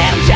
damn